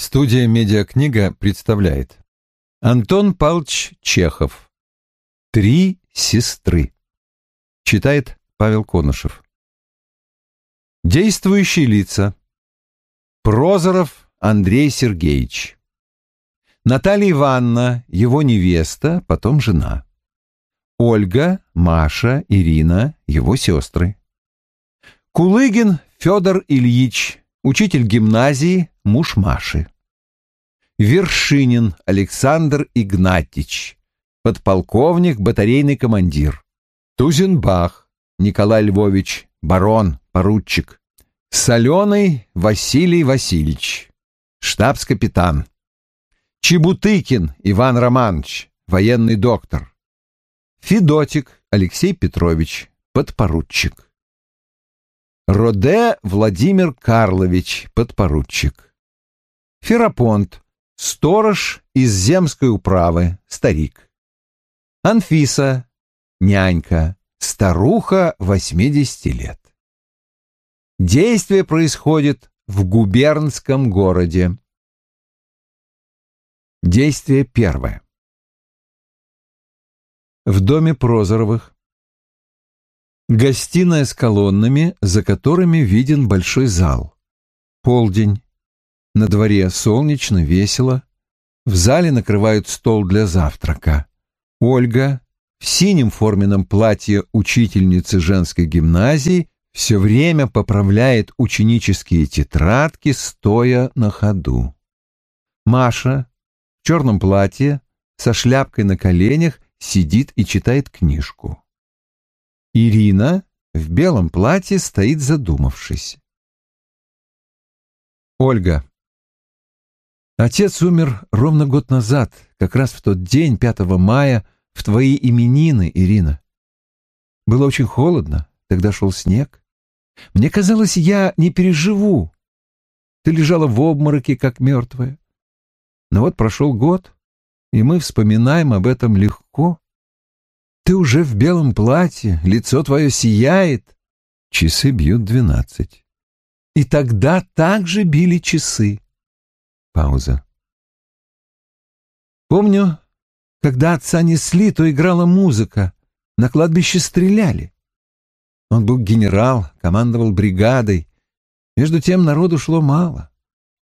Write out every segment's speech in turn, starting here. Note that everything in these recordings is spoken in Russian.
Студия «Медиакнига» представляет. Антон Павлович Чехов. «Три сестры» Читает Павел Конышев. Действующие лица. Прозоров Андрей Сергеевич. Наталья Ивановна, его невеста, потом жена. Ольга, Маша, Ирина, его сестры. Кулыгин Федор Ильич, учитель гимназии, муж Маши. Вершинин Александр Игнатьич, подполковник, батарейный командир. Тузенбах Николай Львович, барон, поручик. Соленый Василий Васильевич, штабс-капитан. Чебутыкин Иван Романович, военный доктор. Федотик Алексей Петрович, подпоручик. Роде Владимир Карлович, подпоручик. Ферапонт, сторож из земской управы, старик. Анфиса, нянька, старуха 80 лет. Действие происходит в губернском городе. Действие первое. В доме Прозоровых Гостиная с колоннами, за которыми виден большой зал. Полдень. На дворе солнечно, весело. В зале накрывают стол для завтрака. Ольга в синем форменном платье учительницы женской гимназии все время поправляет ученические тетрадки, стоя на ходу. Маша в черном платье со шляпкой на коленях сидит и читает книжку. Ирина в белом платье стоит задумавшись. Ольга. Отец умер ровно год назад, как раз в тот день, 5 мая, в твои именины, Ирина. Было очень холодно, тогда шел снег. Мне казалось, я не переживу. Ты лежала в обмороке, как мертвая. Но вот прошел год, и мы вспоминаем об этом легко. Ты уже в белом платье, лицо твое сияет. Часы бьют двенадцать. И тогда также били часы. Пауза. Помню, когда отца несли, то играла музыка. На кладбище стреляли. Он был генерал, командовал бригадой. Между тем народу шло мало.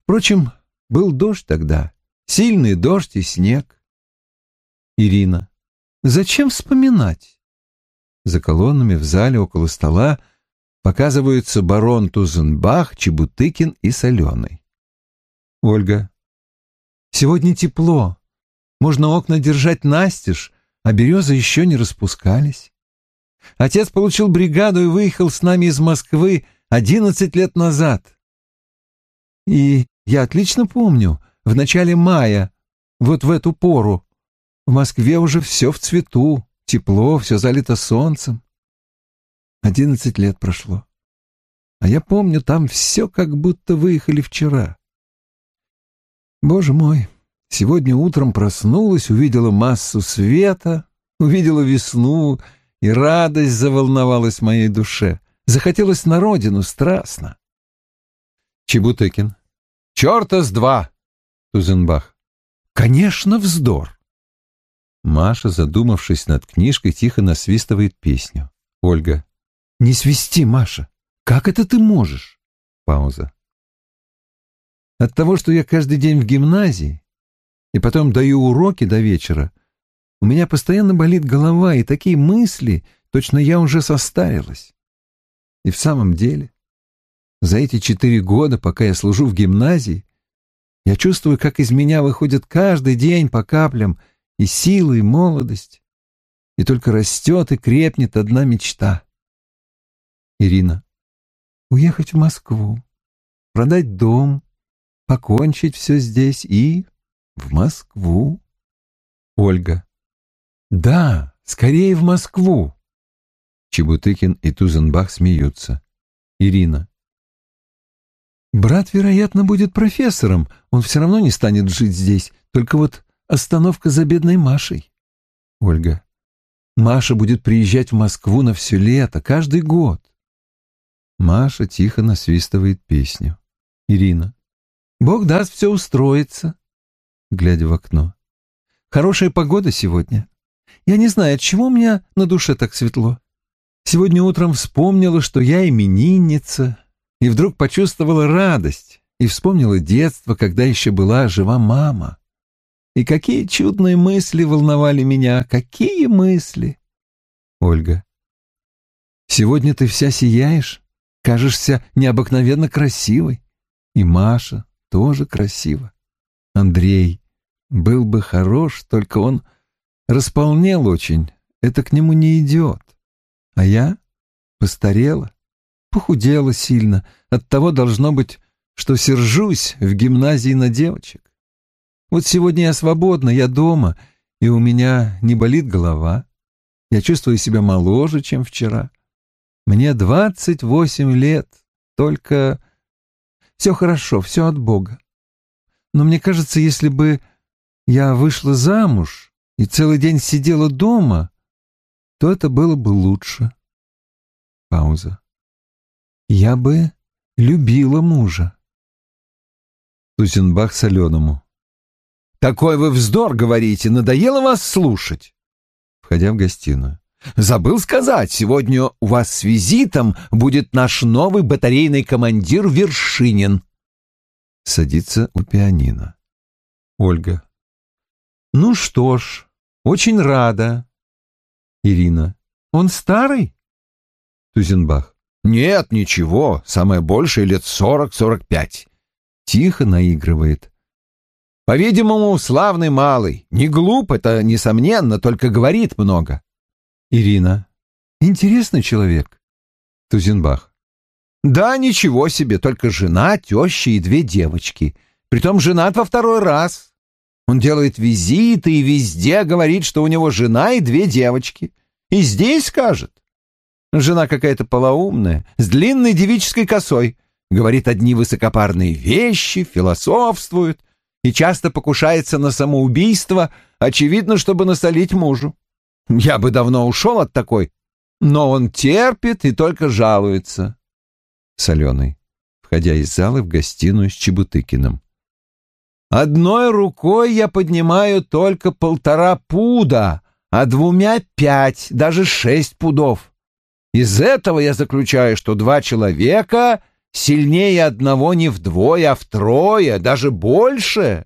Впрочем, был дождь тогда. Сильный дождь и снег. Ирина. Зачем вспоминать? За колоннами в зале около стола показываются барон Тузенбах, Чебутыкин и Соленый. Ольга. Сегодня тепло. Можно окна держать настежь, а березы еще не распускались. Отец получил бригаду и выехал с нами из Москвы одиннадцать лет назад. И я отлично помню, в начале мая, вот в эту пору, в Москве уже все в цвету, тепло, все залито солнцем. Одиннадцать лет прошло. А я помню, там все как будто выехали вчера. Боже мой, сегодня утром проснулась, увидела массу света, увидела весну, и радость заволновалась в моей душе. Захотелось на родину страстно. Чебутыкин. Черта с два! Тузенбах. Конечно, вздор. Маша, задумавшись над книжкой, тихо насвистывает песню. Ольга. «Не свисти, Маша! Как это ты можешь?» Пауза. «От того, что я каждый день в гимназии и потом даю уроки до вечера, у меня постоянно болит голова, и такие мысли, точно я уже состарилась. И в самом деле, за эти четыре года, пока я служу в гимназии, я чувствую, как из меня выходит каждый день по каплям и сила, и молодость, и только растет и крепнет одна мечта. Ирина. Уехать в Москву, продать дом, покончить все здесь и в Москву. Ольга. Да, скорее в Москву. Чебутыкин и Тузенбах смеются. Ирина. Брат, вероятно, будет профессором. Он все равно не станет жить здесь. Только вот Остановка за бедной Машей. Ольга. Маша будет приезжать в Москву на все лето, каждый год. Маша тихо насвистывает песню. Ирина. Бог даст, все устроится, глядя в окно. Хорошая погода сегодня. Я не знаю, от чего у меня на душе так светло. Сегодня утром вспомнила, что я именинница, и вдруг почувствовала радость, и вспомнила детство, когда еще была жива мама. И какие чудные мысли волновали меня, какие мысли! Ольга. Сегодня ты вся сияешь, кажешься необыкновенно красивой. И Маша тоже красива. Андрей был бы хорош, только он располнел очень, это к нему не идет. А я постарела, похудела сильно, оттого должно быть, что сержусь в гимназии на девочек. Вот сегодня я свободна, я дома, и у меня не болит голова. Я чувствую себя моложе, чем вчера. Мне двадцать восемь лет, только все хорошо, все от Бога. Но мне кажется, если бы я вышла замуж и целый день сидела дома, то это было бы лучше. Пауза. Я бы любила мужа. Тузенбах соленому. «Такой вы вздор говорите, надоело вас слушать!» Входя в гостиную. «Забыл сказать, сегодня у вас с визитом будет наш новый батарейный командир Вершинин». Садится у пианино. Ольга. «Ну что ж, очень рада. Ирина. Он старый? Тузенбах. Нет, ничего, самое большее лет сорок-сорок пять. Тихо наигрывает. По-видимому, славный малый. Не глуп, это несомненно, только говорит много. Ирина. Интересный человек. Тузенбах. Да, ничего себе, только жена, теща и две девочки. Притом женат во второй раз. Он делает визиты и везде говорит, что у него жена и две девочки. И здесь скажет. Жена какая-то полоумная, с длинной девической косой. Говорит одни высокопарные вещи, философствует и часто покушается на самоубийство, очевидно, чтобы насолить мужу. Я бы давно ушел от такой, но он терпит и только жалуется. Соленый, входя из зала в гостиную с Чебутыкиным. Одной рукой я поднимаю только полтора пуда, а двумя пять, даже шесть пудов. Из этого я заключаю, что два человека сильнее одного не вдвое, а втрое, даже больше.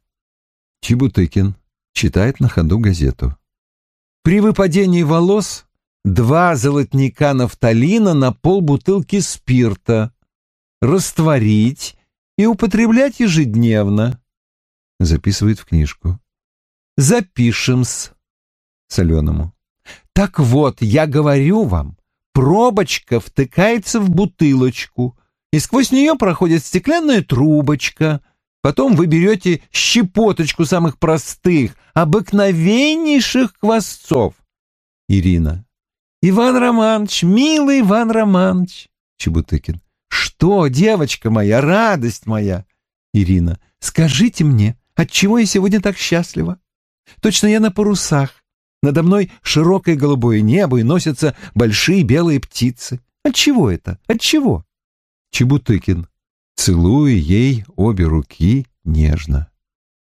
Чебутыкин читает на ходу газету. При выпадении волос два золотника нафталина на полбутылки спирта. Растворить и употреблять ежедневно. Записывает в книжку. Запишем-с. Соленому. Так вот, я говорю вам, пробочка втыкается в бутылочку, и сквозь нее проходит стеклянная трубочка. Потом вы берете щепоточку самых простых, обыкновеннейших квасцов. Ирина. Иван Романович, милый Иван Романович. Чебутыкин. Что, девочка моя, радость моя? Ирина. Скажите мне, Отчего я сегодня так счастлива? Точно я на парусах. Надо мной широкое голубое небо и носятся большие белые птицы. Отчего это? Отчего? Чебутыкин, целуя ей обе руки нежно.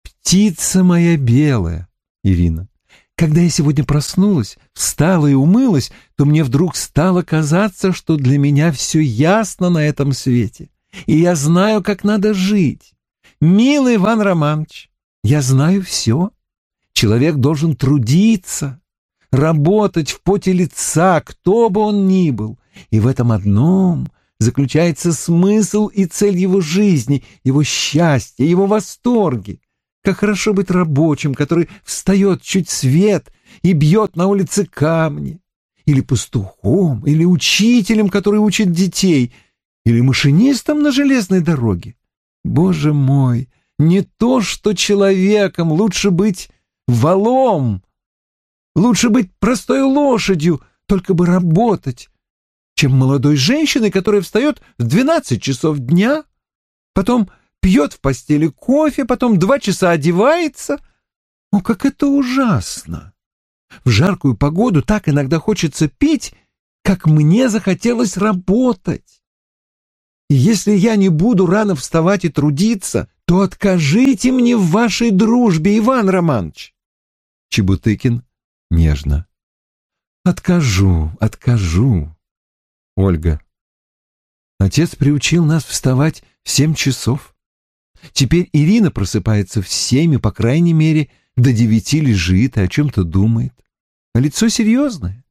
Птица моя белая, Ирина. Когда я сегодня проснулась, встала и умылась, то мне вдруг стало казаться, что для меня все ясно на этом свете, и я знаю, как надо жить. «Милый Иван Романович, я знаю все. Человек должен трудиться, работать в поте лица, кто бы он ни был, и в этом одном заключается смысл и цель его жизни, его счастья, его восторги. Как хорошо быть рабочим, который встает чуть свет и бьет на улице камни, или пастухом, или учителем, который учит детей, или машинистом на железной дороге. Боже мой, не то что человеком, лучше быть валом, лучше быть простой лошадью, только бы работать, чем молодой женщиной, которая встает в двенадцать часов дня, потом пьет в постели кофе, потом два часа одевается. О, как это ужасно! В жаркую погоду так иногда хочется пить, как мне захотелось работать. И если я не буду рано вставать и трудиться, то откажите мне в вашей дружбе, Иван Романович. Чебутыкин нежно. Откажу, откажу. Ольга. Отец приучил нас вставать в семь часов. Теперь Ирина просыпается в семь и, по крайней мере, до девяти лежит и о чем-то думает. А лицо серьезное.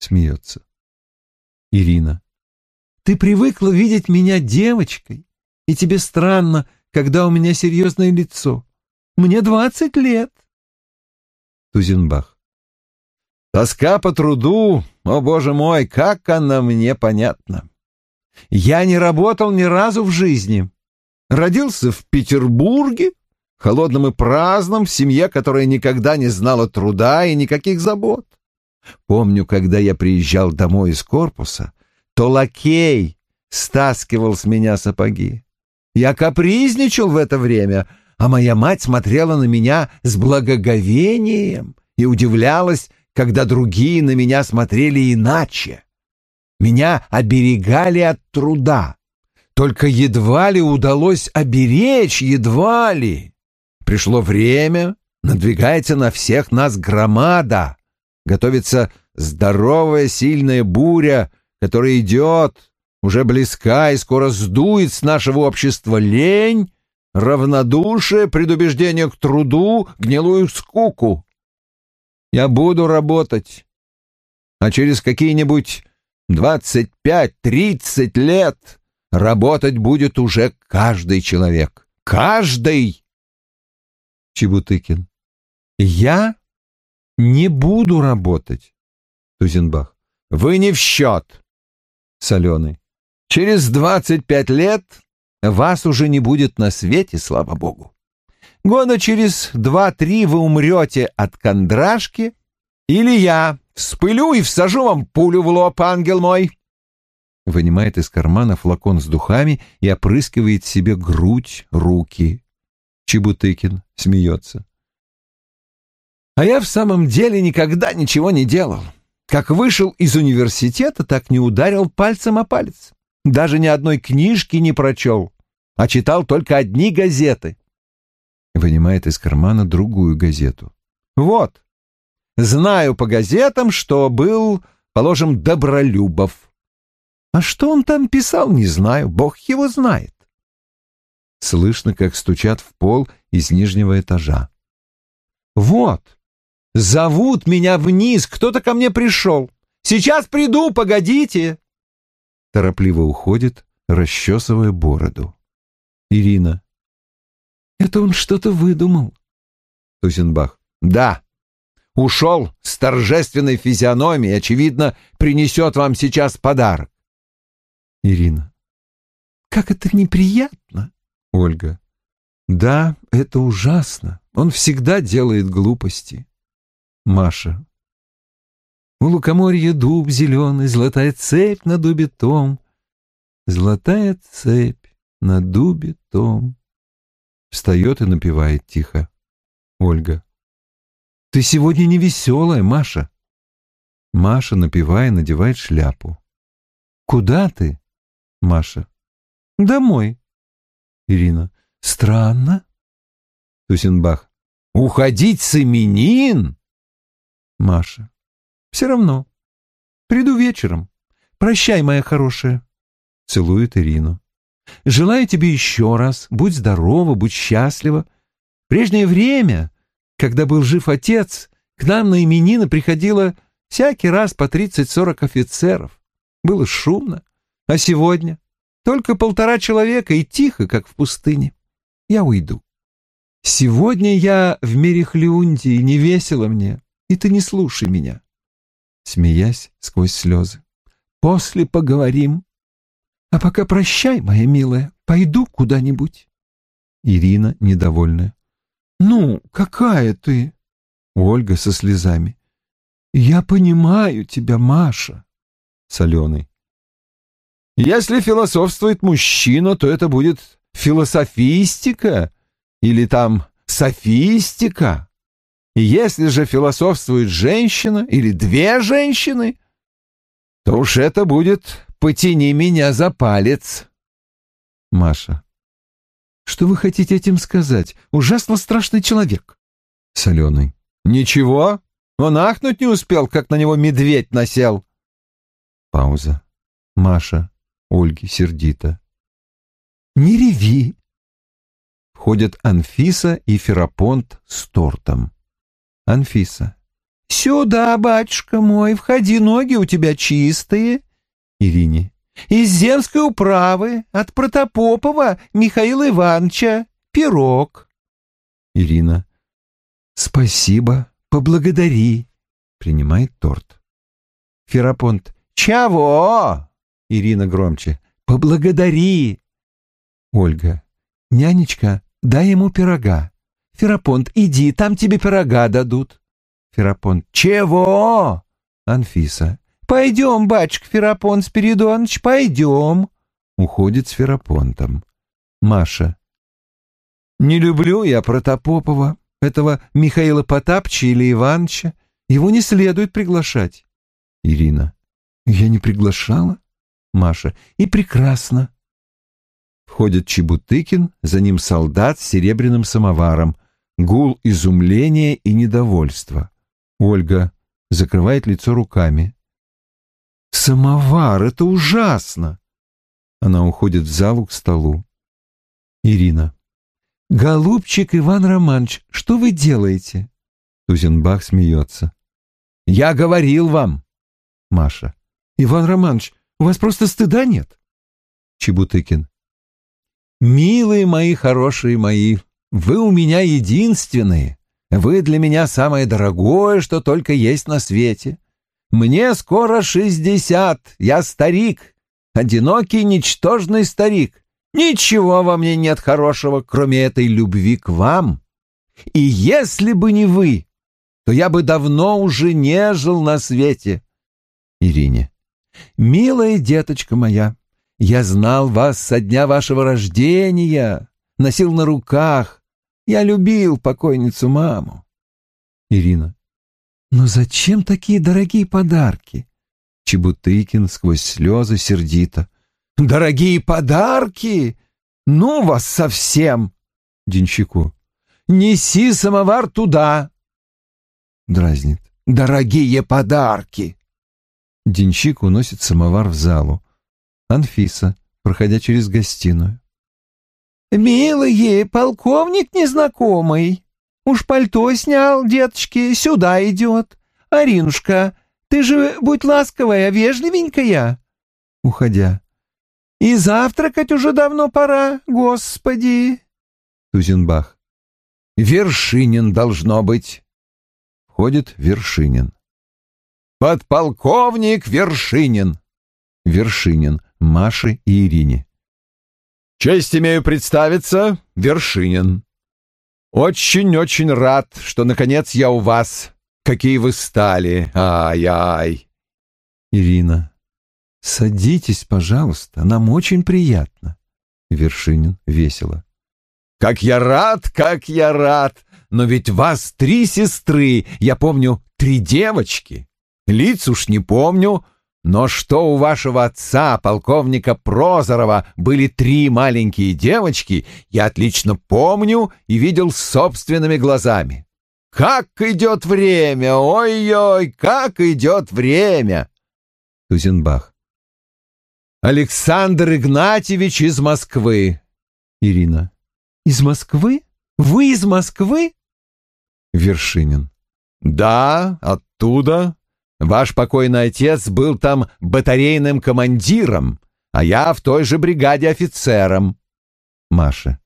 Смеется. Ирина. Ты привыкла видеть меня девочкой, и тебе странно, когда у меня серьезное лицо. Мне двадцать лет. Тузенбах. Тоска по труду, о боже мой, как она мне понятна. Я не работал ни разу в жизни. Родился в Петербурге, холодном и праздном, в семье, которая никогда не знала труда и никаких забот. Помню, когда я приезжал домой из корпуса, то лакей стаскивал с меня сапоги. Я капризничал в это время, а моя мать смотрела на меня с благоговением и удивлялась, когда другие на меня смотрели иначе. Меня оберегали от труда. Только едва ли удалось оберечь, едва ли. Пришло время, надвигается на всех нас громада. Готовится здоровая сильная буря, которая идет, уже близка и скоро сдует с нашего общества лень, равнодушие, предубеждение к труду, гнилую скуку. Я буду работать, а через какие-нибудь двадцать пять-тридцать лет работать будет уже каждый человек. Каждый! Чебутыкин. Я не буду работать. Тузенбах. Вы не в счет. Соленый. Через двадцать пять лет вас уже не будет на свете, слава богу. Года через два-три вы умрете от кондрашки, или я вспылю и всажу вам пулю в лоб, ангел мой. Вынимает из кармана флакон с духами и опрыскивает себе грудь, руки. Чебутыкин смеется. А я в самом деле никогда ничего не делал. Как вышел из университета, так не ударил пальцем о палец. Даже ни одной книжки не прочел, а читал только одни газеты. Вынимает из кармана другую газету. Вот, знаю по газетам, что был, положим, Добролюбов. А что он там писал, не знаю, бог его знает. Слышно, как стучат в пол из нижнего этажа. Вот, зовут меня вниз, кто-то ко мне пришел. Сейчас приду, погодите торопливо уходит, расчесывая бороду. Ирина. Это он что-то выдумал. Тузенбах. Да. Ушел с торжественной физиономией, очевидно, принесет вам сейчас подарок. Ирина. Как это неприятно. Ольга. Да, это ужасно. Он всегда делает глупости. Маша. У лукоморья дуб зеленый, золотая цепь на дубе том. Золотая цепь на дубе том. Встает и напевает тихо. Ольга. Ты сегодня не веселая, Маша. Маша, напевая, надевает шляпу. Куда ты? Маша. Домой. Ирина. Странно. Тусенбах. Уходить с именин? Маша. Все равно. Приду вечером. Прощай, моя хорошая. Целует Ирину. Желаю тебе еще раз. Будь здорова, будь счастлива. В прежнее время, когда был жив отец, к нам на именины приходило всякий раз по тридцать-сорок офицеров. Было шумно. А сегодня только полтора человека и тихо, как в пустыне. Я уйду. Сегодня я в мире Хлюнтии, не весело мне, и ты не слушай меня смеясь сквозь слезы. «После поговорим. А пока прощай, моя милая, пойду куда-нибудь». Ирина недовольная. «Ну, какая ты?» Ольга со слезами. «Я понимаю тебя, Маша». Соленый. «Если философствует мужчина, то это будет философистика или там софистика. Если же философствует женщина или две женщины, то уж это будет «потяни меня за палец». Маша. Что вы хотите этим сказать? Ужасно страшный человек. Соленый. Ничего, он ахнуть не успел, как на него медведь насел. Пауза. Маша, Ольге сердито. Не реви. Входят Анфиса и Ферапонт с тортом. Анфиса. «Сюда, батюшка мой, входи, ноги у тебя чистые». Ирине. «Из земской управы, от Протопопова Михаила Ивановича, пирог». Ирина. «Спасибо, поблагодари». Принимает торт. Ферапонт. «Чего?» Ирина громче. «Поблагодари». Ольга. «Нянечка, дай ему пирога». Ферапонт, иди, там тебе пирога дадут. Ферапонт. Чего? Анфиса. Пойдем, батюшка Ферапонт Спиридонович, пойдем. Уходит с Ферапонтом. Маша. Не люблю я Протопопова, этого Михаила Потапча или Ивановича. Его не следует приглашать. Ирина. Я не приглашала? Маша. И прекрасно. Входит Чебутыкин, за ним солдат с серебряным самоваром. Гул изумления и недовольства. Ольга закрывает лицо руками. «Самовар! Это ужасно!» Она уходит в залу к столу. Ирина. «Голубчик Иван Романович, что вы делаете?» Тузенбах смеется. «Я говорил вам!» Маша. «Иван Романович, у вас просто стыда нет?» Чебутыкин. «Милые мои, хорошие мои, вы у меня единственные. Вы для меня самое дорогое, что только есть на свете. Мне скоро шестьдесят, я старик, одинокий, ничтожный старик. Ничего во мне нет хорошего, кроме этой любви к вам. И если бы не вы, то я бы давно уже не жил на свете. Ирине. Милая деточка моя, я знал вас со дня вашего рождения, носил на руках, я любил покойницу маму. Ирина. Но зачем такие дорогие подарки? Чебутыкин сквозь слезы сердито. Дорогие подарки? Ну вас совсем! Денщику. Неси самовар туда. Дразнит. Дорогие подарки! Денщик уносит самовар в залу. Анфиса, проходя через гостиную. «Милые, полковник незнакомый. Уж пальто снял, деточки, сюда идет. Аринушка, ты же будь ласковая, вежливенькая». Уходя. «И завтракать уже давно пора, господи!» Тузенбах. «Вершинин должно быть!» Входит Вершинин. «Подполковник Вершинин!» Вершинин, Маше и Ирине. Честь имею представиться, Вершинин. Очень-очень рад, что, наконец, я у вас. Какие вы стали. Ай-ай. Ирина. Садитесь, пожалуйста, нам очень приятно. Вершинин весело. Как я рад, как я рад. Но ведь вас три сестры, я помню, три девочки. Лиц уж не помню, но что у вашего отца, полковника Прозорова, были три маленькие девочки, я отлично помню и видел собственными глазами. Как идет время! Ой-ой, как идет время! Тузенбах. Александр Игнатьевич из Москвы. Ирина. Из Москвы? Вы из Москвы? Вершинин. Да, оттуда. Ваш покойный отец был там батарейным командиром, а я в той же бригаде офицером. Маша.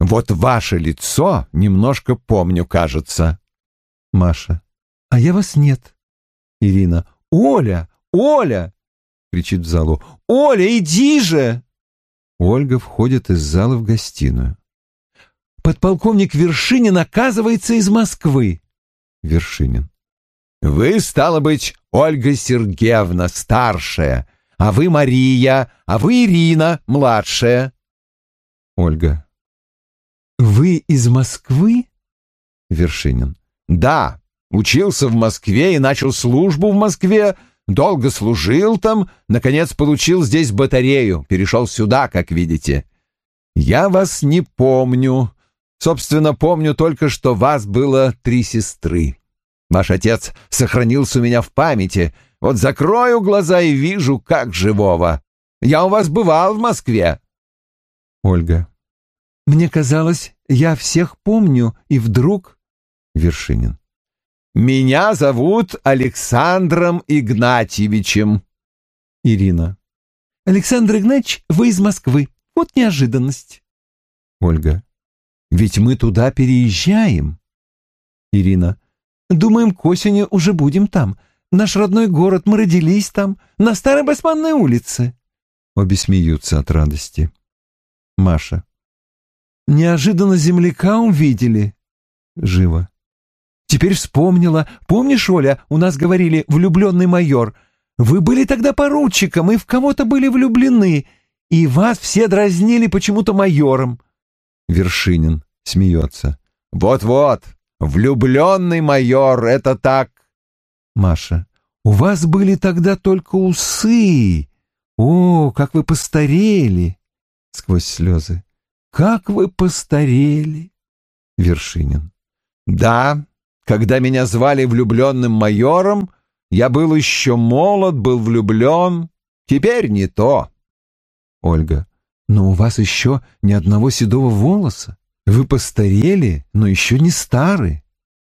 Вот ваше лицо немножко помню, кажется. Маша. А я вас нет. Ирина. Оля! Оля! кричит в залу. Оля, иди же! Ольга входит из зала в гостиную. Подполковник Вершинин оказывается из Москвы. Вершинин. Вы, стало быть, Ольга Сергеевна, старшая, а вы Мария, а вы Ирина, младшая. Ольга. Вы из Москвы? Вершинин. Да, учился в Москве и начал службу в Москве, долго служил там, наконец получил здесь батарею, перешел сюда, как видите. Я вас не помню. Собственно, помню только, что вас было три сестры. Ваш отец сохранился у меня в памяти. Вот закрою глаза и вижу, как живого. Я у вас бывал в Москве. Ольга. Мне казалось, я всех помню, и вдруг... Вершинин. Меня зовут Александром Игнатьевичем. Ирина. Александр Игнатьевич, вы из Москвы. Вот неожиданность. Ольга. Ведь мы туда переезжаем. Ирина. Думаем, к осени уже будем там. Наш родной город, мы родились там, на Старой Басманной улице. Обе смеются от радости. Маша. Неожиданно земляка увидели. Живо. Теперь вспомнила. Помнишь, Оля, у нас говорили «влюбленный майор». Вы были тогда поручиком и в кого-то были влюблены, и вас все дразнили почему-то майором. Вершинин смеется. Вот-вот, влюбленный майор, это так. Маша. У вас были тогда только усы. О, как вы постарели. Сквозь слезы. Как вы постарели. Вершинин. Да, когда меня звали влюбленным майором, я был еще молод, был влюблен. Теперь не то. Ольга. Но у вас еще ни одного седого волоса. Вы постарели, но еще не стары.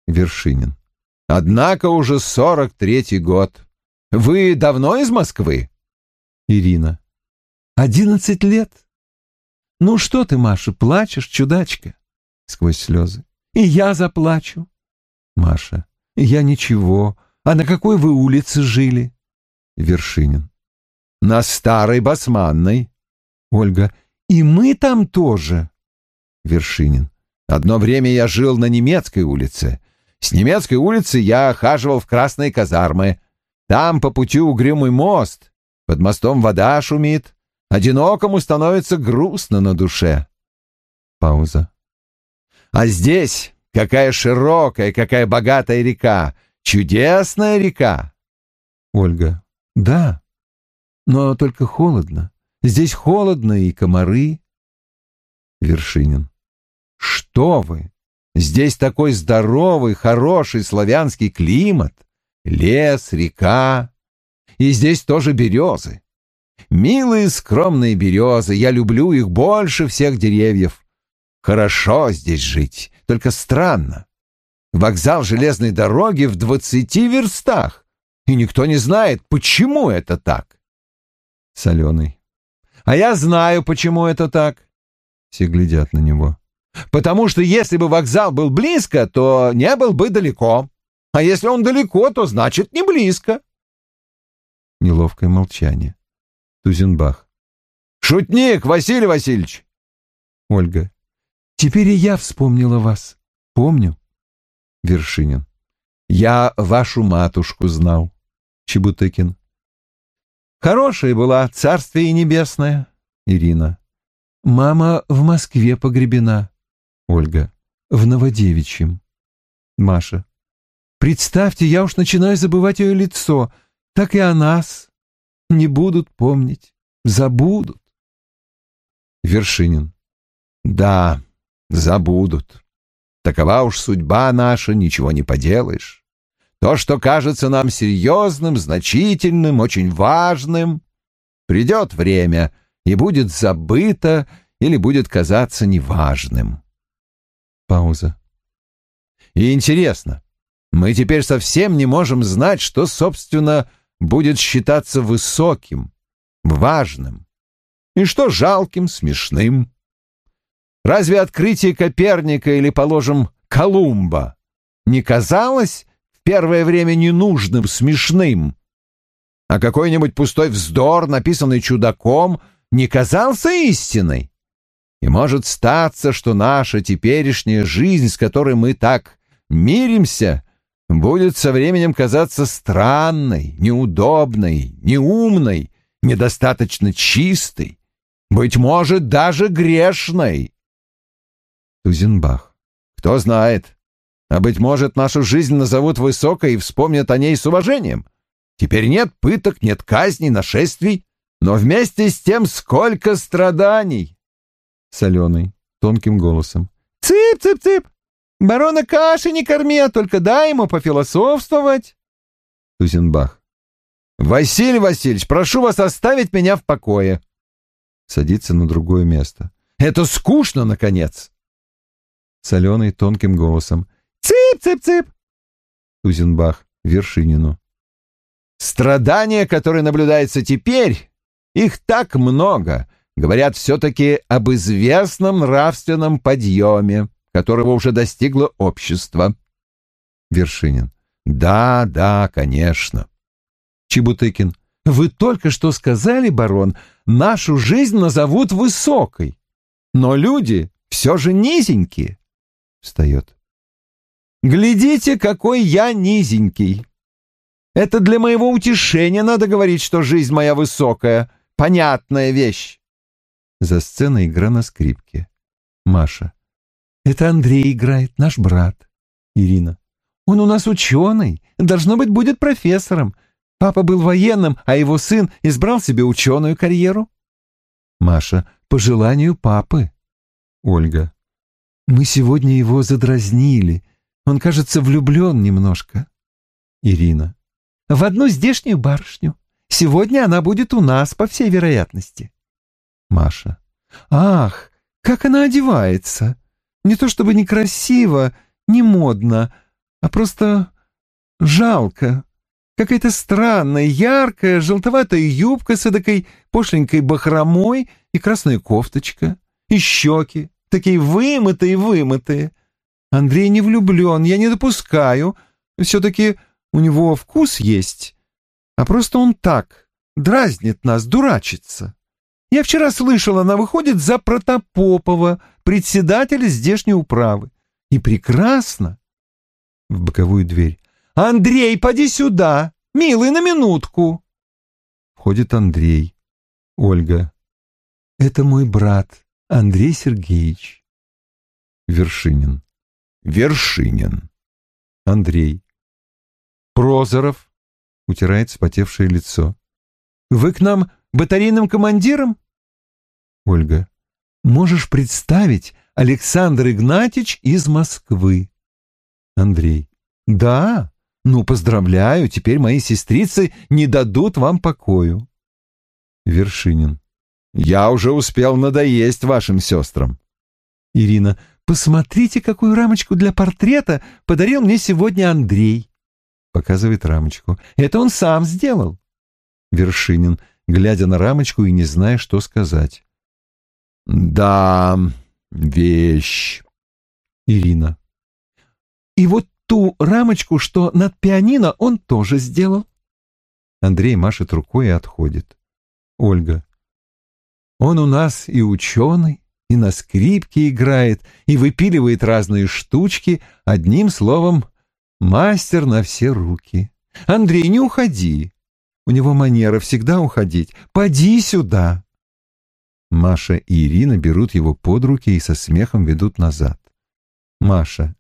Вершинин. Однако уже сорок третий год. Вы давно из Москвы? Ирина. Одиннадцать лет. Ну что ты, Маша, плачешь, чудачка? Сквозь слезы. И я заплачу. Маша. Я ничего. А на какой вы улице жили? Вершинин. На Старой Басманной. Ольга. И мы там тоже. Вершинин. Одно время я жил на немецкой улице. С немецкой улицы я хаживал в красные казармы. Там по пути угрюмый мост. Под мостом вода шумит. Одинокому становится грустно на душе. Пауза. А здесь какая широкая, какая богатая река. Чудесная река. Ольга. Да, но только холодно. Здесь холодно и комары. Вершинин. Что вы? Здесь такой здоровый, хороший славянский климат. Лес, река. И здесь тоже березы. Милые скромные березы, я люблю их больше всех деревьев. Хорошо здесь жить, только странно. Вокзал железной дороги в двадцати верстах, и никто не знает, почему это так. Соленый. А я знаю, почему это так. Все глядят на него. Потому что если бы вокзал был близко, то не был бы далеко. А если он далеко, то значит не близко. Неловкое молчание. Тузенбах. Шутник, Василий Васильевич. Ольга. Теперь и я вспомнила вас. Помню. Вершинин. Я вашу матушку знал. Чебутыкин. Хорошая была, царствие небесное. Ирина. Мама в Москве погребена. Ольга. В Новодевичьем. Маша. Представьте, я уж начинаю забывать ее лицо. Так и о нас. Не будут помнить. Забудут. Вершинин. Да, забудут. Такова уж судьба наша, ничего не поделаешь. То, что кажется нам серьезным, значительным, очень важным, придет время и будет забыто или будет казаться неважным. Пауза. И интересно, мы теперь совсем не можем знать, что, собственно, будет считаться высоким, важным, и что жалким, смешным. Разве открытие Коперника или, положим, Колумба не казалось первое время ненужным, смешным. А какой-нибудь пустой вздор, написанный чудаком, не казался истиной. И может статься, что наша теперешняя жизнь, с которой мы так миримся, будет со временем казаться странной, неудобной, неумной, недостаточно чистой, быть может, даже грешной. Тузенбах. Кто знает, а, быть может, нашу жизнь назовут высокой и вспомнят о ней с уважением. Теперь нет пыток, нет казней, нашествий, но вместе с тем сколько страданий. Соленый, тонким голосом. «Цып-цып-цып! Барона каши не корми, а только дай ему пофилософствовать!» Тузенбах. «Василий Васильевич, прошу вас оставить меня в покое!» Садится на другое место. «Это скучно, наконец!» Соленый тонким голосом. «Цып-цып-цып!» Тузенбах Вершинину. «Страдания, которые наблюдаются теперь, их так много, говорят все-таки об известном нравственном подъеме, которого уже достигло общество». Вершинин. «Да, да, конечно». Чебутыкин. «Вы только что сказали, барон, нашу жизнь назовут высокой, но люди все же низенькие». Встает. «Глядите, какой я низенький. Это для моего утешения надо говорить, что жизнь моя высокая, понятная вещь». За сценой игра на скрипке. Маша. «Это Андрей играет, наш брат». Ирина. «Он у нас ученый, должно быть, будет профессором. Папа был военным, а его сын избрал себе ученую карьеру». Маша. «По желанию папы». Ольга. «Мы сегодня его задразнили. Он, кажется, влюблен немножко». Ирина. «В одну здешнюю барышню. Сегодня она будет у нас, по всей вероятности». Маша. «Ах, как она одевается! Не то чтобы некрасиво, не модно, а просто жалко. Какая-то странная, яркая, желтоватая юбка с эдакой пошленькой бахромой и красная кофточка, и щеки, такие вымытые-вымытые. Андрей не влюблен, я не допускаю. Все-таки у него вкус есть. А просто он так, дразнит нас, дурачится. Я вчера слышал, она выходит за Протопопова, председателя здешней управы. И прекрасно. В боковую дверь. «Андрей, поди сюда! Милый, на минутку!» Входит Андрей. Ольга. «Это мой брат, Андрей Сергеевич». Вершинин. Вершинин. Андрей. Прозоров. Утирает вспотевшее лицо. «Вы к нам батарейным командиром?» Ольга. «Можешь представить, Александр Игнатьич из Москвы». Андрей. «Да, ну, поздравляю, теперь мои сестрицы не дадут вам покою». Вершинин. «Я уже успел надоесть вашим сестрам». Ирина. «Посмотрите, какую рамочку для портрета подарил мне сегодня Андрей». Показывает рамочку. «Это он сам сделал». Вершинин, глядя на рамочку и не зная, что сказать. «Да, вещь». Ирина. «И вот ту рамочку, что над пианино, он тоже сделал». Андрей машет рукой и отходит. Ольга. «Он у нас и ученый, и на скрипке играет, и выпиливает разные штучки, одним словом, мастер на все руки. Андрей, не уходи. У него манера всегда уходить. Поди сюда. Маша и Ирина берут его под руки и со смехом ведут назад. Маша.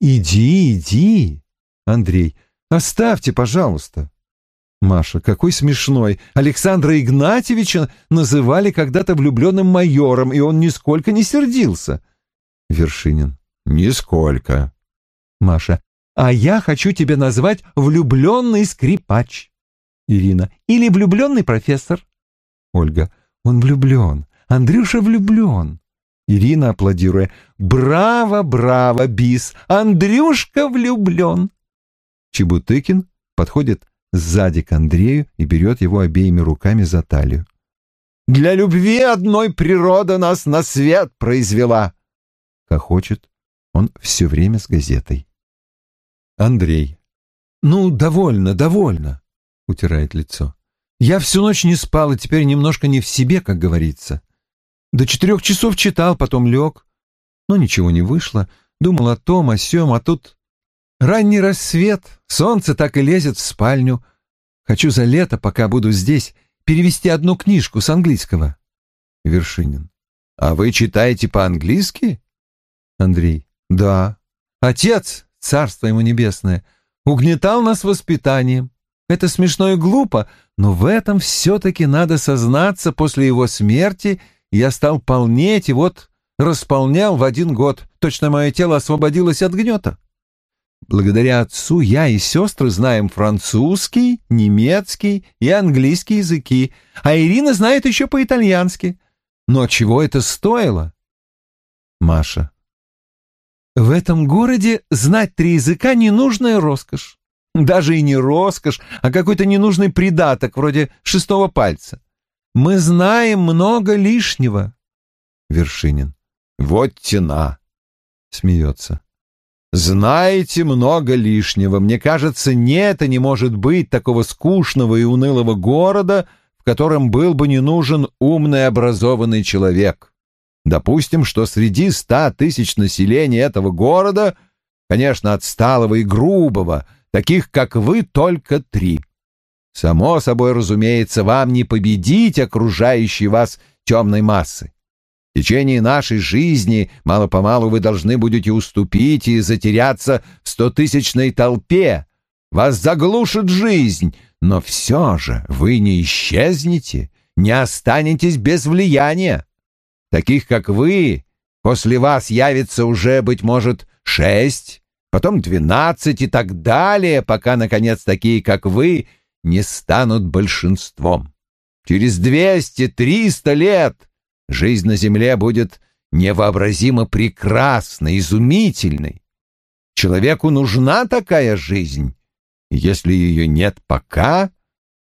Иди, иди. Андрей. Оставьте, пожалуйста. Маша, какой смешной. Александра Игнатьевича называли когда-то влюбленным майором, и он нисколько не сердился. Вершинин. Нисколько. Маша. А я хочу тебя назвать влюбленный скрипач. Ирина. Или влюбленный профессор. Ольга. Он влюблен. Андрюша влюблен. Ирина, аплодируя. Браво, браво, бис. Андрюшка влюблен. Чебутыкин подходит сзади к Андрею и берет его обеими руками за талию. «Для любви одной природа нас на свет произвела!» Хохочет он все время с газетой. Андрей. «Ну, довольно, довольно!» — утирает лицо. «Я всю ночь не спал, и теперь немножко не в себе, как говорится. До четырех часов читал, потом лег. Но ничего не вышло. Думал о том, о сём, а тут Ранний рассвет, солнце так и лезет в спальню. Хочу за лето, пока буду здесь, перевести одну книжку с английского. Вершинин. А вы читаете по-английски? Андрей. Да. Отец, царство ему небесное, угнетал нас воспитанием. Это смешно и глупо, но в этом все-таки надо сознаться после его смерти, я стал полнеть, и вот располнял в один год. Точно мое тело освободилось от гнета. Благодаря отцу я и сестры знаем французский, немецкий и английский языки, а Ирина знает еще по-итальянски. Но чего это стоило? Маша. В этом городе знать три языка — ненужная роскошь. Даже и не роскошь, а какой-то ненужный придаток, вроде шестого пальца. Мы знаем много лишнего. Вершинин. Вот тена. Смеется. Знаете много лишнего. Мне кажется, нет и не может быть такого скучного и унылого города, в котором был бы не нужен умный образованный человек. Допустим, что среди ста тысяч населения этого города, конечно, отсталого и грубого, таких, как вы, только три. Само собой, разумеется, вам не победить окружающей вас темной массы. В течение нашей жизни мало-помалу вы должны будете уступить и затеряться в стотысячной толпе. Вас заглушит жизнь, но все же вы не исчезнете, не останетесь без влияния. Таких, как вы, после вас явится уже, быть может, шесть, потом двенадцать и так далее, пока, наконец, такие, как вы, не станут большинством. Через двести-триста лет Жизнь на земле будет невообразимо прекрасной, изумительной. Человеку нужна такая жизнь. Если ее нет пока,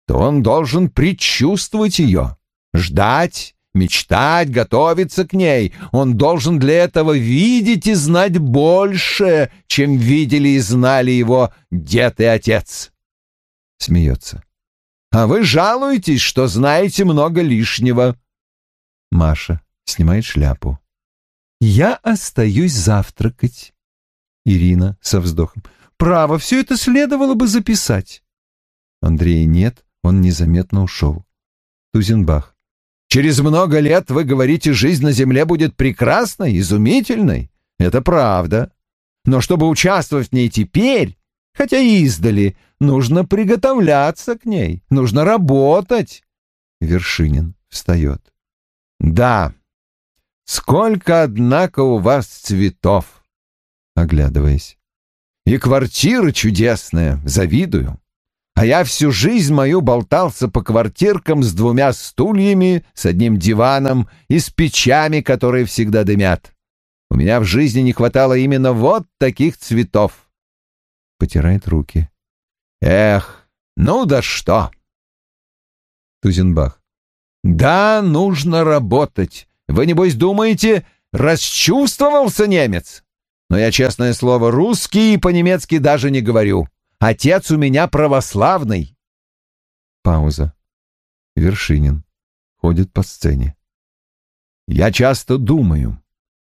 то он должен предчувствовать ее, ждать, мечтать, готовиться к ней. Он должен для этого видеть и знать больше, чем видели и знали его дед и отец. Смеется. А вы жалуетесь, что знаете много лишнего. Маша снимает шляпу. «Я остаюсь завтракать». Ирина со вздохом. «Право, все это следовало бы записать». Андрея нет, он незаметно ушел. Тузенбах. «Через много лет, вы говорите, жизнь на Земле будет прекрасной, изумительной. Это правда. Но чтобы участвовать в ней теперь, хотя и издали, нужно приготовляться к ней, нужно работать». Вершинин встает. Да. Сколько, однако, у вас цветов, оглядываясь. И квартира чудесная, завидую. А я всю жизнь мою болтался по квартиркам с двумя стульями, с одним диваном и с печами, которые всегда дымят. У меня в жизни не хватало именно вот таких цветов. Потирает руки. Эх, ну да что. Тузенбах. Да, нужно работать. Вы, небось, думаете, расчувствовался немец? Но я, честное слово, русский и по-немецки даже не говорю. Отец у меня православный. Пауза. Вершинин. Ходит по сцене. Я часто думаю,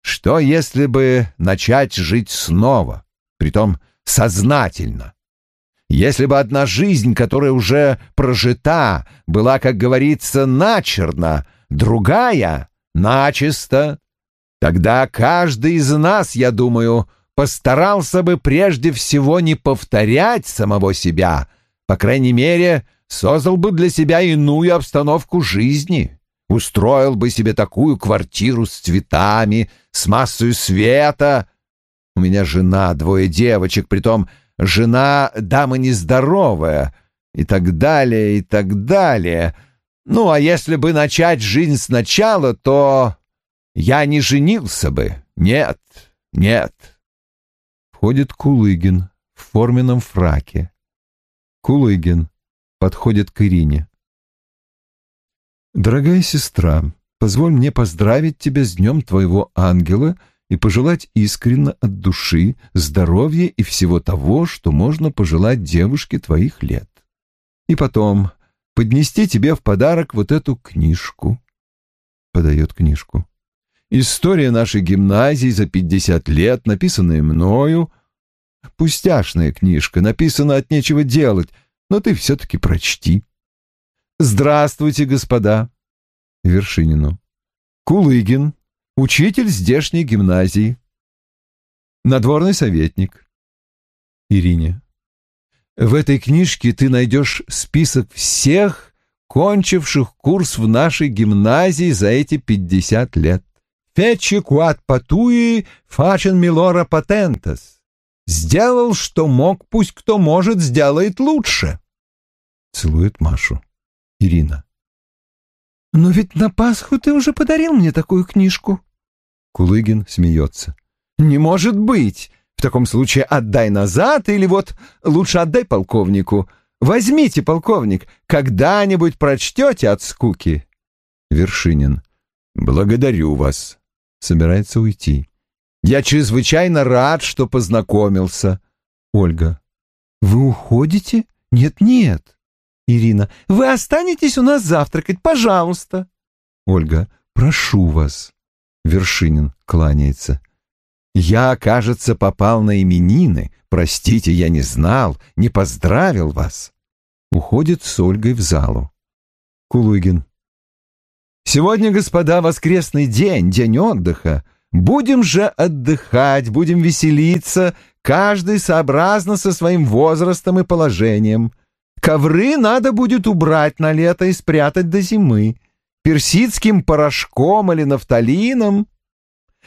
что если бы начать жить снова, притом сознательно, если бы одна жизнь, которая уже прожита, была, как говорится, начерна, другая — начисто, тогда каждый из нас, я думаю, постарался бы прежде всего не повторять самого себя, по крайней мере, создал бы для себя иную обстановку жизни, устроил бы себе такую квартиру с цветами, с массой света. У меня жена, двое девочек, притом — жена дама нездоровая и так далее, и так далее. Ну, а если бы начать жизнь сначала, то я не женился бы. Нет, нет. Входит Кулыгин в форменном фраке. Кулыгин подходит к Ирине. «Дорогая сестра, позволь мне поздравить тебя с днем твоего ангела — и пожелать искренно от души здоровья и всего того, что можно пожелать девушке твоих лет. И потом поднести тебе в подарок вот эту книжку. Подает книжку. История нашей гимназии за пятьдесят лет, написанная мною. Пустяшная книжка, написана от нечего делать, но ты все-таки прочти. Здравствуйте, господа. Вершинину. Кулыгин, Учитель здешней гимназии. Надворный советник. Ирине. В этой книжке ты найдешь список всех, кончивших курс в нашей гимназии за эти пятьдесят лет. Фечи куат патуи фачен милора патентас. Сделал, что мог, пусть кто может, сделает лучше. Целует Машу. Ирина. «Но ведь на Пасху ты уже подарил мне такую книжку». Кулыгин смеется. «Не может быть! В таком случае отдай назад или вот лучше отдай полковнику. Возьмите, полковник, когда-нибудь прочтете от скуки». Вершинин. «Благодарю вас». Собирается уйти. «Я чрезвычайно рад, что познакомился». Ольга. «Вы уходите? Нет-нет. Ирина. «Вы останетесь у нас завтракать, пожалуйста». Ольга. «Прошу вас». Вершинин кланяется. «Я, кажется, попал на именины. Простите, я не знал, не поздравил вас». Уходит с Ольгой в залу. Кулугин. «Сегодня, господа, воскресный день, день отдыха. Будем же отдыхать, будем веселиться, каждый сообразно со своим возрастом и положением». Ковры надо будет убрать на лето и спрятать до зимы. Персидским порошком или нафталином.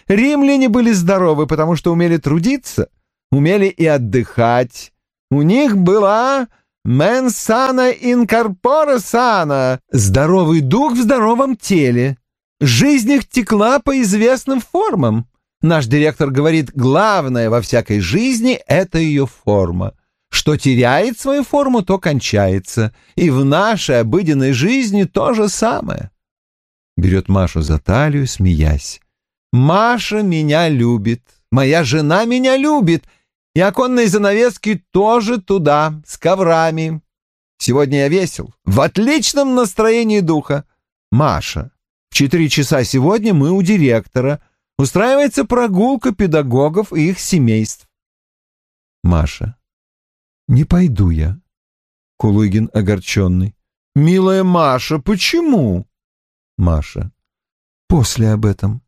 Римляне были здоровы, потому что умели трудиться, умели и отдыхать. У них была «мен сана инкорпора сана» — здоровый дух в здоровом теле. Жизнь их текла по известным формам. Наш директор говорит, главное во всякой жизни — это ее форма. Что теряет свою форму, то кончается. И в нашей обыденной жизни то же самое. Берет Машу за талию, смеясь. Маша меня любит. Моя жена меня любит. И оконные занавески тоже туда, с коврами. Сегодня я весел, в отличном настроении духа. Маша, в четыре часа сегодня мы у директора. Устраивается прогулка педагогов и их семейств. Маша. «Не пойду я». Кулыгин огорченный. «Милая Маша, почему?» Маша. «После об этом».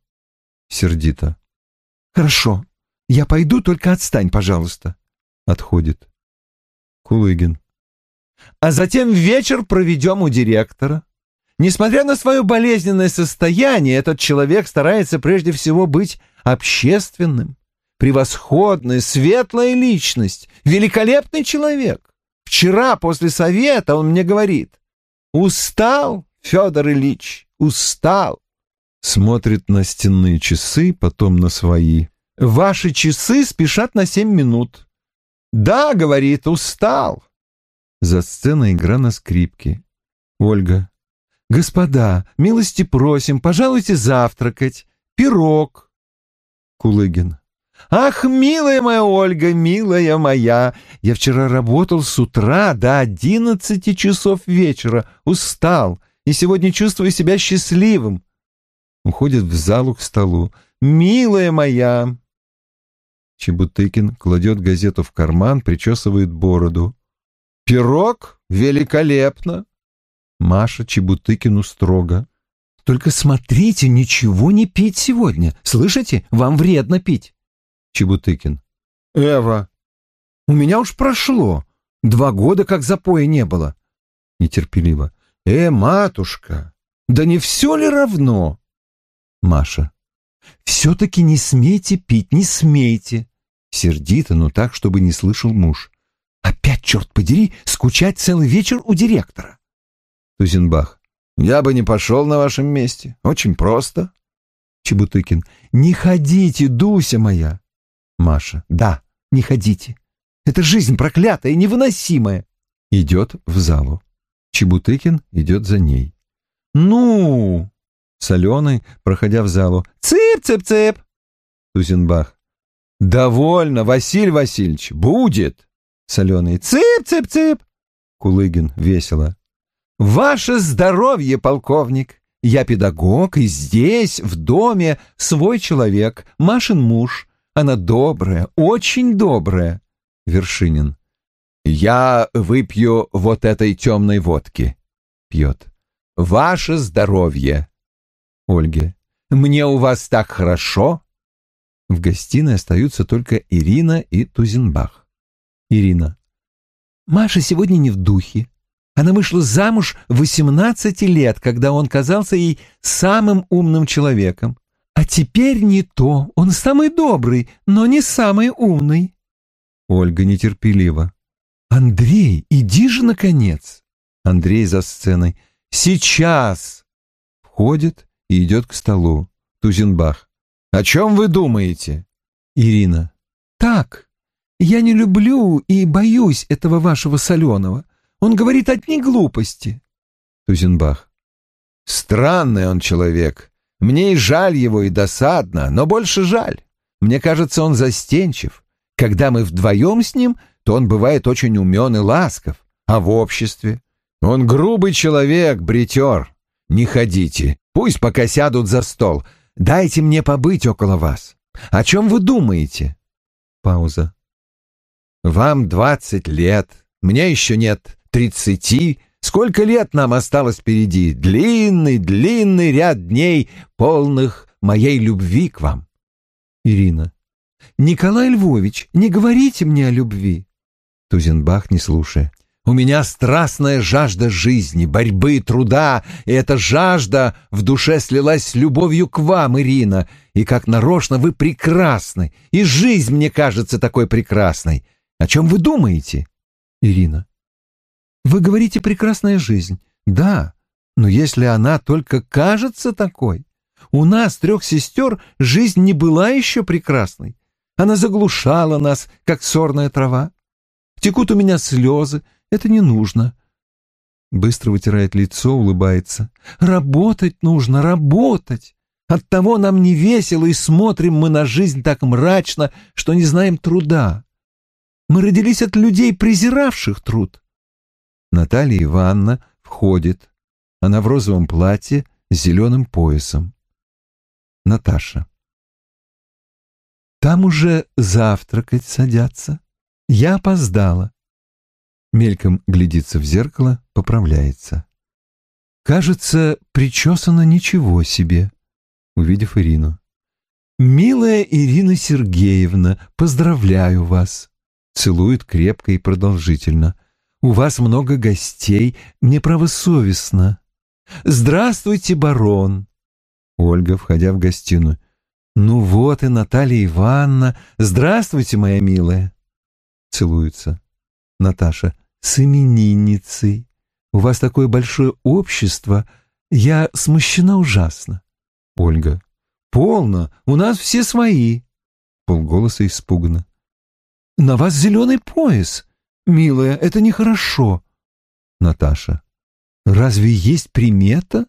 Сердито. «Хорошо, я пойду, только отстань, пожалуйста». Отходит. Кулыгин. «А затем вечер проведем у директора. Несмотря на свое болезненное состояние, этот человек старается прежде всего быть общественным превосходная, светлая личность, великолепный человек. Вчера после совета он мне говорит, «Устал, Федор Ильич, устал». Смотрит на стенные часы, потом на свои. «Ваши часы спешат на семь минут». «Да, — говорит, — устал». За сценой игра на скрипке. Ольга. «Господа, милости просим, пожалуйте завтракать. Пирог». Кулыгин. «Ах, милая моя Ольга, милая моя, я вчера работал с утра до одиннадцати часов вечера, устал и сегодня чувствую себя счастливым». Уходит в залу к столу. «Милая моя!» Чебутыкин кладет газету в карман, причесывает бороду. «Пирог? Великолепно!» Маша Чебутыкину строго. «Только смотрите, ничего не пить сегодня. Слышите? Вам вредно пить». Чебутыкин. «Эва, у меня уж прошло. Два года как запоя не было». Нетерпеливо. «Э, матушка, да не все ли равно?» Маша. «Все-таки не смейте пить, не смейте!» Сердито, но так, чтобы не слышал муж. «Опять, черт подери, скучать целый вечер у директора!» Тузенбах. «Я бы не пошел на вашем месте. Очень просто». Чебутыкин. «Не ходите, Дуся моя. Маша. Да, не ходите. Это жизнь проклятая и невыносимая. Идет в залу. Чебутыкин идет за ней. Ну, Соленый, проходя в залу. Цып-цып-цып. Тузенбах. Довольно, Василий Васильевич, будет. Соленый. Цып-цып-цып. Кулыгин весело. Ваше здоровье, полковник. Я педагог, и здесь, в доме, свой человек, Машин муж. Она добрая, очень добрая. Вершинин. Я выпью вот этой темной водки. Пьет. Ваше здоровье. Ольге. Мне у вас так хорошо. В гостиной остаются только Ирина и Тузенбах. Ирина. Маша сегодня не в духе. Она вышла замуж в 18 лет, когда он казался ей самым умным человеком. А теперь не то. Он самый добрый, но не самый умный. Ольга нетерпеливо. Андрей, иди же, наконец. Андрей за сценой. Сейчас! Входит и идет к столу. Тузенбах. О чем вы думаете? Ирина. Так, я не люблю и боюсь этого вашего соленого. Он говорит одни глупости. Тузенбах. Странный он человек. Мне и жаль его, и досадно, но больше жаль. Мне кажется, он застенчив. Когда мы вдвоем с ним, то он бывает очень умен и ласков. А в обществе? Он грубый человек, бритер. Не ходите. Пусть пока сядут за стол. Дайте мне побыть около вас. О чем вы думаете? Пауза. Вам двадцать лет. Мне еще нет тридцати. Сколько лет нам осталось впереди? Длинный, длинный ряд дней, полных моей любви к вам. Ирина. Николай Львович, не говорите мне о любви. Тузенбах, не слушая. У меня страстная жажда жизни, борьбы, труда, и эта жажда в душе слилась с любовью к вам, Ирина, и как нарочно вы прекрасны, и жизнь мне кажется такой прекрасной. О чем вы думаете? Ирина. Вы говорите «прекрасная жизнь». Да, но если она только кажется такой, у нас, трех сестер, жизнь не была еще прекрасной. Она заглушала нас, как сорная трава. Текут у меня слезы, это не нужно. Быстро вытирает лицо, улыбается. Работать нужно, работать. Оттого нам не весело, и смотрим мы на жизнь так мрачно, что не знаем труда. Мы родились от людей, презиравших труд. Наталья Ивановна входит. Она в розовом платье с зеленым поясом. Наташа. Там уже завтракать садятся. Я опоздала. Мельком глядится в зеркало, поправляется. Кажется, причесано ничего себе, увидев Ирину. «Милая Ирина Сергеевна, поздравляю вас!» Целует крепко и продолжительно. «У вас много гостей, мне правосовестно. Здравствуйте, барон!» Ольга, входя в гостиную. «Ну вот и Наталья Ивановна. Здравствуйте, моя милая!» Целуются. Наташа. «С именинницей. У вас такое большое общество. Я смущена ужасно». Ольга. «Полно. У нас все свои». Полголоса испуганно. «На вас зеленый пояс. Милая, это нехорошо». Наташа. «Разве есть примета?»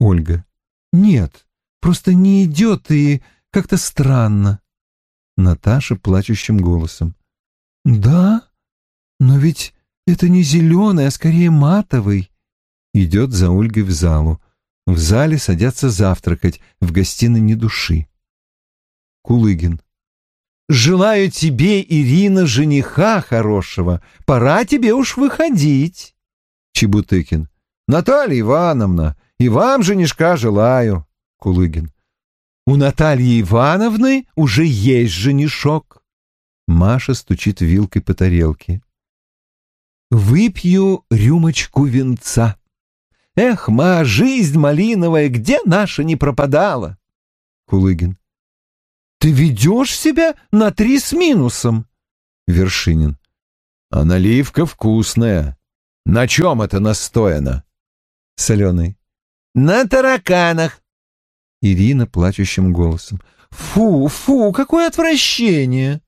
Ольга. «Нет, просто не идет и как-то странно». Наташа плачущим голосом. «Да? Но ведь это не зеленый, а скорее матовый». Идет за Ольгой в залу. В зале садятся завтракать, в гостиной ни души. Кулыгин. «Желаю тебе, Ирина, жениха хорошего. Пора тебе уж выходить». Чебутыкин. «Наталья Ивановна, и вам женишка желаю». Кулыгин. «У Натальи Ивановны уже есть женишок». Маша стучит вилкой по тарелке. «Выпью рюмочку венца. Эх, ма, жизнь малиновая, где наша не пропадала?» Кулыгин. «Ты ведешь себя на три с минусом?» Вершинин. «А наливка вкусная. На чем это настояно?» Соленый. «На тараканах». Ирина плачущим голосом. «Фу, фу, какое отвращение!»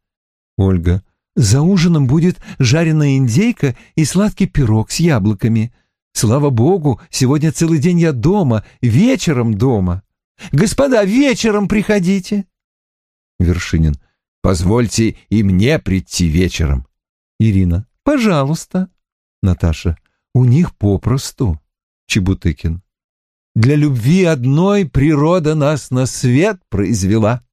Ольга. «За ужином будет жареная индейка и сладкий пирог с яблоками. Слава богу, сегодня целый день я дома, вечером дома. Господа, вечером приходите!» Вершинин. «Позвольте и мне прийти вечером». Ирина. «Пожалуйста». Наташа. «У них попросту». Чебутыкин. «Для любви одной природа нас на свет произвела».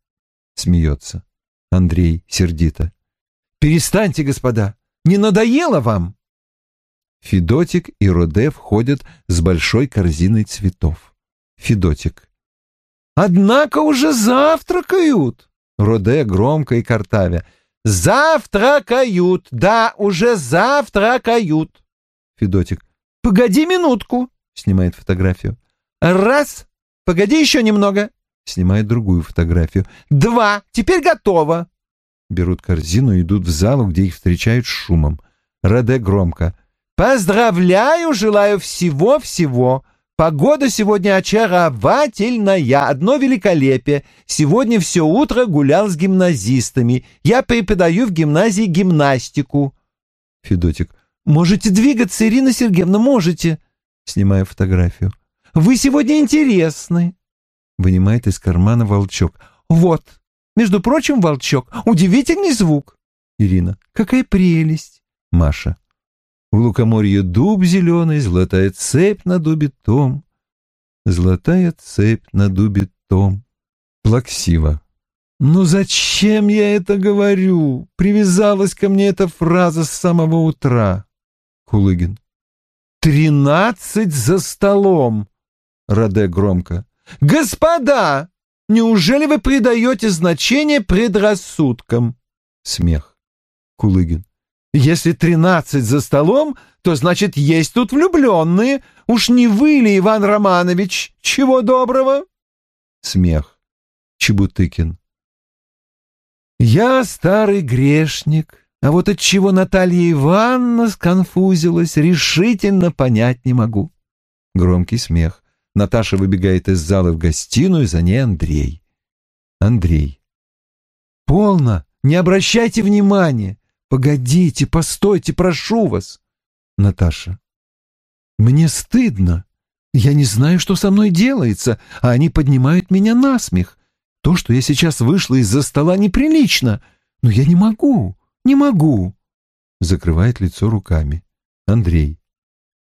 Смеется. Андрей сердито. «Перестаньте, господа! Не надоело вам?» Федотик и Роде входят с большой корзиной цветов. Федотик. «Однако уже завтракают!» Роде громко и картавя. «Завтракают! Да, уже завтракают!» Федотик. «Погоди минутку!» — снимает фотографию. «Раз! Погоди еще немного!» — Снимает другую фотографию. «Два! Теперь готово!» Берут корзину и идут в залу, где их встречают шумом. Раде громко. «Поздравляю, желаю всего-всего! Погода сегодня очаровательная, одно великолепие. Сегодня все утро гулял с гимназистами. Я преподаю в гимназии гимнастику». Федотик. «Можете двигаться, Ирина Сергеевна, можете!» Снимая фотографию. «Вы сегодня интересны!» Вынимает из кармана волчок. «Вот, между прочим, волчок, удивительный звук!» Ирина. «Какая прелесть!» Маша. В лукоморье дуб зеленый, золотая цепь на дубе том. Золотая цепь на дубе том. Плаксиво. «Ну зачем я это говорю? Привязалась ко мне эта фраза с самого утра». Кулыгин. «Тринадцать за столом!» Раде громко. «Господа, неужели вы придаете значение предрассудкам?» Смех. Кулыгин. «Если тринадцать за столом, то значит есть тут влюбленные. Уж не вы ли, Иван Романович? Чего доброго?» Смех. Чебутыкин. «Я старый грешник, а вот от чего Наталья Ивановна сконфузилась, решительно понять не могу. Громкий смех. Наташа выбегает из зала в гостиную, за ней Андрей. Андрей. «Полно! Не обращайте внимания! Погодите, постойте, прошу вас!» Наташа. «Мне стыдно. Я не знаю, что со мной делается, а они поднимают меня на смех. То, что я сейчас вышла из-за стола, неприлично, но я не могу. Не могу. Закрывает лицо руками. Андрей.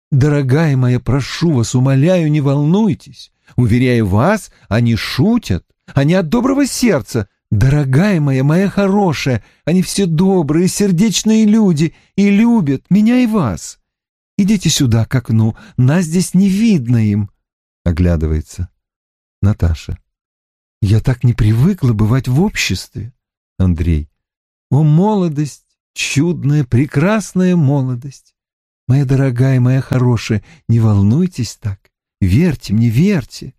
Дорогая моя, прошу вас, умоляю, не волнуйтесь. Уверяю вас, они шутят. Они от доброго сердца. Дорогая моя, моя хорошая, они все добрые, сердечные люди и любят меня и вас. Идите сюда к окну, нас здесь не видно им. Оглядывается. Наташа. Я так не привыкла бывать в обществе. Андрей. О, молодость, чудная, прекрасная молодость! Моя дорогая, моя хорошая, не волнуйтесь так. Верьте мне, верьте.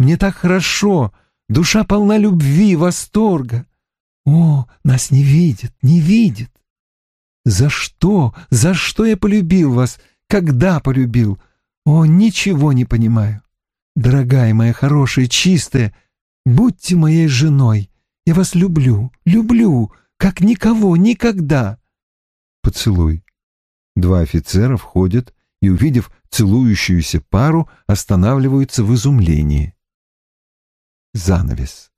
Мне так хорошо, душа полна любви, восторга. О, нас не видят, не видят. За что, за что я полюбил вас? Когда полюбил? О, ничего не понимаю. Дорогая моя хорошая, чистая, будьте моей женой. Я вас люблю, люблю, как никого никогда. Поцелуй. Два офицера входят и, увидев целующуюся пару, останавливаются в изумлении. Занавес.